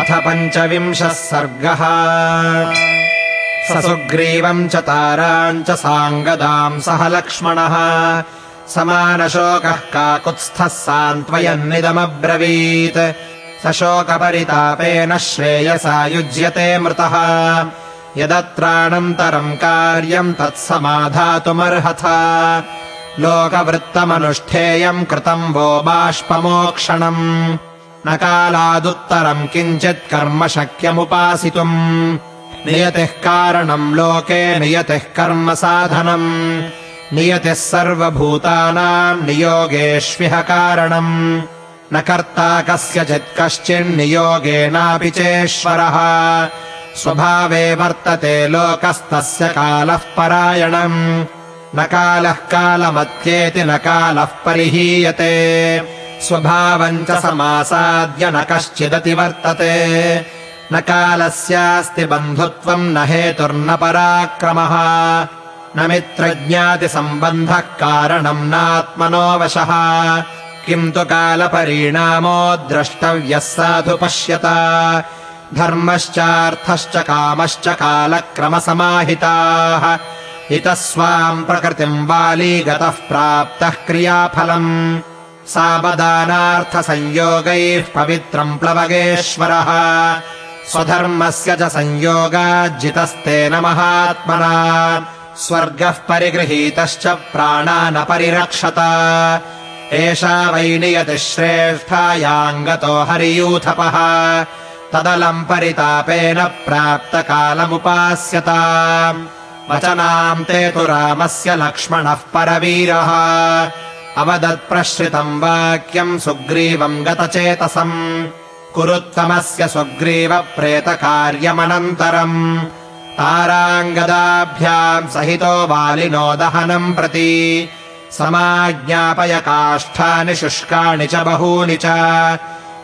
अथ पञ्चविंशः सर्गः। स सुग्रीवम् च ताराम् च साङ्गदाम् सह लक्ष्मणः। समानशोकः काकुत्स्थः सान्त्वयन्निदमब्रवीत्। स शोकपरितापेन श्रेयसा युज्यते मृतः। यदत्रानन्तरम् कार्यम् तत्समाधातुमर्हथ। लोकवृत्तमनुष्ठेयम् कृतम् वो बाष्पमोक्षणम् न कालादुत्तरम् किञ्चित् कर्म शक्यमुपासितुम्। नियतिः कारणम् लोके नियतिः कर्म साधनम्। नियतिः सर्वभूतानाम् नियोगेष्विह कारणम्। न कर्ता कस्यचित् कश्चिन्नियोगेनापि चेश्वरः। स्वभावे वर्तते लोकस्तस्य कालः परायणम्। न कालः कालमत्येति न कालः परिहीयते स्वभावम् च समासाद्य न कश्चिदतिवर्तते न कालस्यास्ति बन्धुत्वम् न हेतुर्न पराक्रमः न मित्रज्ञातिसम्बन्धः कारणम् नात्मनो वशः किम् तु कालपरिणामो द्रष्टव्यः साधु पश्यत। धर्मश्चार्थश्च कामश्च कालक्रमसमाहिताः। इतः स्वाम् प्रकृतिम् वाली गतः प्राप्तः क्रियाफलम् सावधानार्थसंयोगैः पवित्रम् प्लवगेश्वरः। स्वधर्मस्य च संयोगाज्जितस्तेन महात्मना। स्वर्गः परिगृहीतश्च प्राणानपरिरक्षत एषा वै नियतिश्रेष्ठायाङ्गतो हरियूथपः। तदलम् परितापेन प्राप्तकालमुपास्यता। वचनाम् ते तु रामस्य लक्ष्मणः परवीरः अवदत्प्रश्रितम् वाक्यम् सुग्रीवम् गतचेतसम्। कुरु त्वमस्य सुग्रीवप्रेतकार्यमनन्तरम् ताराङ्गदाभ्याम् सहितो वालिनो दहनम् प्रति। समाज्ञापय काष्ठानि शुष्काणि च बहूनि च।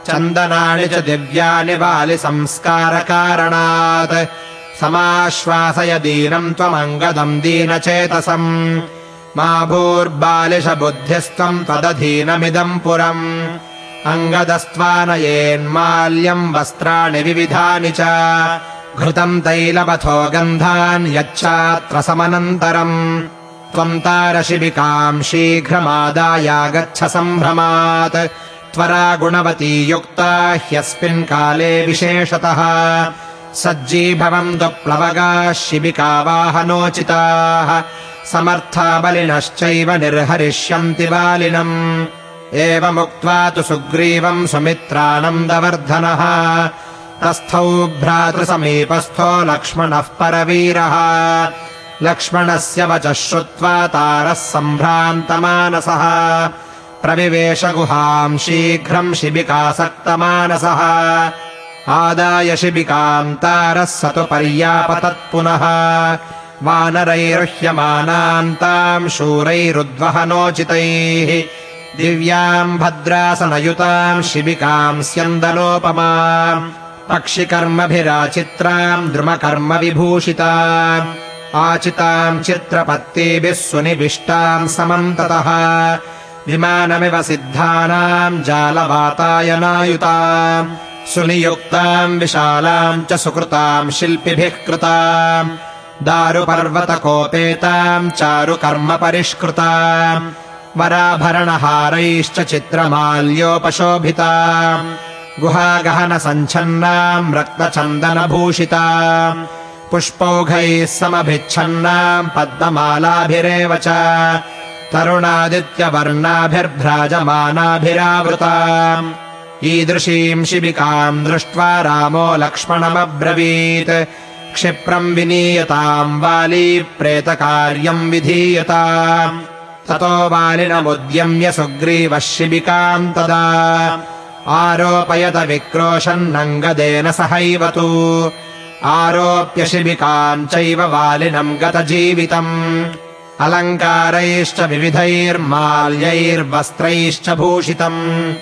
चन्दनानि च दिव्यानि वालिसंस्कारकारणात् समाश्वासय दीनम् त्वमङ्गदम् दीनचेतसम् मा भूर्बालिश त्वदधीनमिदम् पुरम्। अङ्गदस्त्वानयेन्माल्यम् वस्त्राणि विविधानि च। घृतम् तैलपथो गन्धान् यच्चात्र समनन्तरम्। त्वम् तारशिबिकाम् शीघ्रमादायागच्छ सम्भ्रमात्। त्वरा गुणवती युक्ता ह्यस्मिन् काले विशेषतः सज्जीभवन्तु प्लवगाः शिबिकावाहनोचिताः समर्था बलिनश्चैव निर्हरिष्यन्ति बालिनम्। एवमुक्त्वा तु सुग्रीवम् सुमित्रानन्दवर्धनः। तस्थौ भ्रातृसमीपस्थो लक्ष्मणः परवीरः। लक्ष्मणस्य वचः श्रुत्वा तारः सम्भ्रान्तमानसः। प्रविवेशगुहाम् शीघ्रम् शिबिकासक्तमानसः आदाय शिबिकाम् तारः स तु पर्यापतत्पुनः वानरैरुह्यमानाम् ताम् शूरैरुद्वहनोचितैः। दिव्याम् भद्रासनयुताम् शिबिकाम् स्यन्दनोपमा पक्षिकर्मभिराचित्राम् द्रुमकर्म विभूषिता आचिताम् चित्रपत्तिभिः सुनिविष्टाम् समन्ततः। विमानमिव सिद्धानाम् जालवातायनायुता सुनियुक्ताम् विशालाम् च सुकृताम् शिल्पिभिः कृताम्। दारुपर्वतकोपेताम् चारुकर्म परिष्कृताम्। वराभरणहारैश्च चित्रमाल्योपशोभिता गुहागहनसञ्छन्नाम् रक्तचन्दनभूषिता पुष्पौघैः समभिच्छन्नाम् पद्ममालाभिरेव च। तरुणादित्यवर्णाभिर्भ्राजमानाभिरावृता ईदृशीम् शिबिकाम् दृष्ट्वा रामो लक्ष्मणमब्रवीत्। क्षिप्रम् विनीयताम् वाली प्रेतकार्यम् विधीयता। ततो वालिनमुद्यम्य सुग्रीवः शिबिकाम् तदा। आरोपयत विक्रोशन्नङ्गदेन सहैव तु। आरोप्य शिबिकाम् चैव वालिनम् गतजीवितम्। अलङ्कारैश्च विविधैर्माल्यैर्वस्त्रैश्च भूषितम्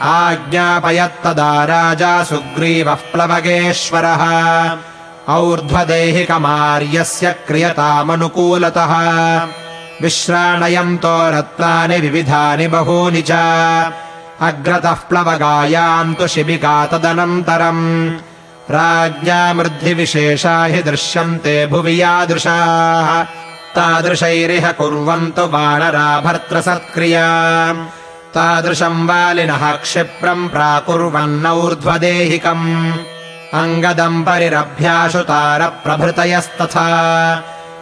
आज्ञापयत्तदा राजा सुग्रीवः प्लवगेश्वरः। और्ध्वदेहिकमार्यस्य क्रियतामनुकूलतः। विश्राणयन्तो रत्नानि विविधानि बहूनि च। अग्रतः प्लवगायाम् तु शिबिका तदनन्तरम्। राज्ञामृद्धिविशेषा हि दृश्यन्ते भुवि यादृशाः। तादृशैरिह कुर्वन्तु वानरा भर्तृसत्क्रिया तादृशम् वालिनः क्षिप्रम् प्राकुर्वन्नौर्ध्वदेहिकम्। अङ्गदम् परिरभ्याशु तारप्रभृतयस्तथा।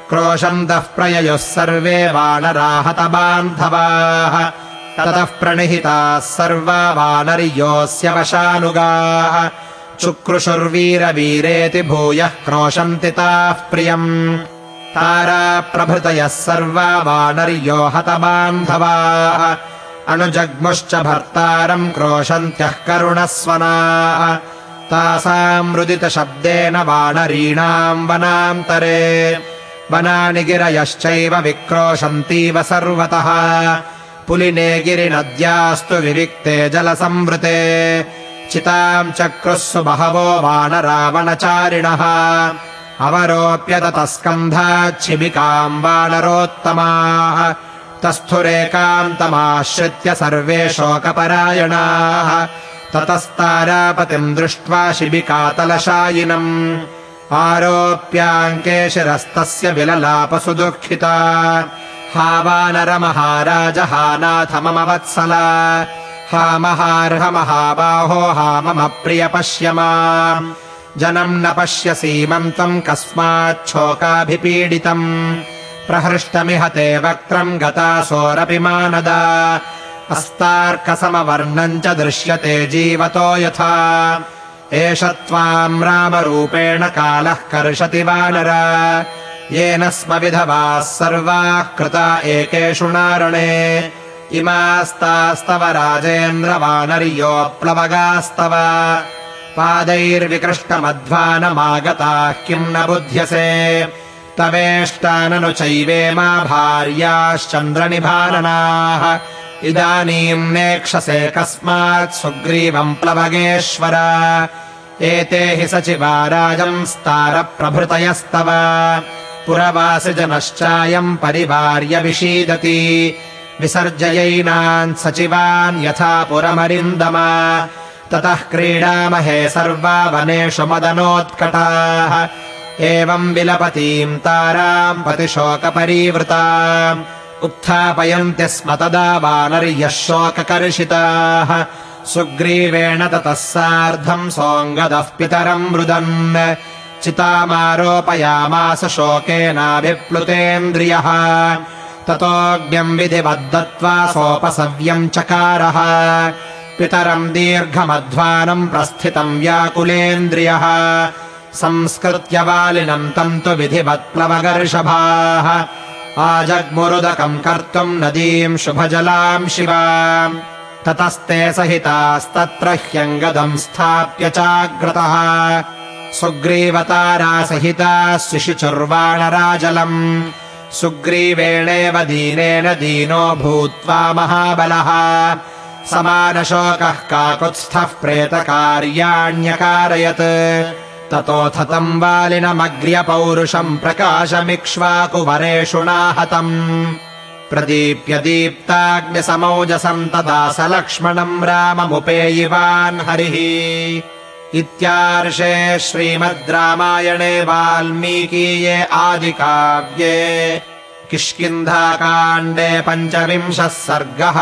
क्रोशन्तः प्रययोः सर्वे वानराहतबान्धवाः। ततः प्रणिहिताः सर्वा वानर्योऽस्य वशानुगाः चुक्रुषुर्वीरवीरेति भूयः क्रोशन्ति ताः प्रियम्। ताराप्रभृतयः सर्वा वानर्यो हतबान्धवाः अनुजग्मुश्च भर्तारम् क्रोशन्त्यः करुणस्वनाः। तासाम् रुदितशब्देन वानरीणाम् वनान्तरे वनानि गिरयश्चैव विक्रोशन्तीव सर्वतः। पुलिने गिरिनद्यास्तु विविक्ते जलसंवृते। चिताम् चक्रुःसु बहवो वानरावणचारिणः। अवरोप्य ततः स्कन्धाच्छिबिकाम् वानरोत्तमाः तस्थुरेकान्तमाश्रित्य सर्वे शोकपरायणाः। ततस्तारापतिम् दृष्ट्वा शिबिकातलशायिनम्। आरोप्याङ्के शिरस्तस्य विललापसु दुःखिता हा वानरमहाराज हा नाथ मम वत्सल हा महार्ह महाबाहो हा मम प्रिय पश्य माम् जनम् न पश्य सीमन्तम् कस्माच्छोकाभिपीडितम् प्रहृष्टमिह ते वक्त्रम् गतासोरपि मानदा अस्तार्कसमवर्णम् च दृश्यते जीवतो यथा। एष त्वाम् रामरूपेण कालः कर्षति वानर। येन स्म विधवाः सर्वाः कृता एकेषु नारणे। इमास्तास्तव राजेन्द्र वानर्योऽप्लवगास्तव पादैर्विकृष्टमध्वानमागताः किम् न बुध्यसे तवेष्टाननु चैवेमा भार्याश्चन्द्रनिभाननाः। इदानीम् नेक्षसे कस्मात् सुग्रीवम् प्लवगेश्वर। एते हि सचिवा राजंस्तारप्रभृतयस्तव पुरवासिजनश्चायम् परिवार्य विषीदति। विसर्जयैनान् सचिवान् यथा पुरमरिन्दम। ततः क्रीडामहे सर्वा वनेषु मदनोत्कटाः एवम् विलपतीम् ताराम् पतिशोकपरीवृता उत्थापयन्ति स्म तदा वानर्यः शोककर्षिताः। सुग्रीवेण ततः सार्धम् सोऽङ्गदः पितरम् मृदन्। चितामारोपयामास शोकेनाभिप्लुतेन्द्रियः। ततोऽग्न्यम् विधिवद्दत्त्वा सोपसव्यम् चकारः। पितरम् दीर्घमध्वानम् प्रस्थितम् व्याकुलेन्द्रियः संस्कृत्य वालिनम् तम् तु विधिवत्प्लवगर्षभाः। आजग्मुरुदकम् कर्तुम् नदीम् शुभजलाम् शिवाम्। ततस्ते सहितास्तत्र ह्यङ्गदम् स्थाप्य चाग्रतः। सुग्रीवतारासहिताः शिशुचुर्वाणराजलम् सुग्रीवेणेव दीनेन दीनो भूत्वा महाबलः। समानशोकः काकुत्स्थः प्रेतकार्याण्यकारयत् ततोऽथ तम् वालिनमग्र्यपौरुषम् प्रकाशमिक्ष्वाकुवरेषु नाहतम्। प्रदीप्य दीप्ताग्निसमौजसम् तदा स लक्ष्मणम् राममुपेयिवान् हरिः। इत्यार्षे श्रीमद् रामायणे वाल्मीकीये आदिकाव्ये किष्किन्धाकाण्डे पञ्चविंशः सर्गः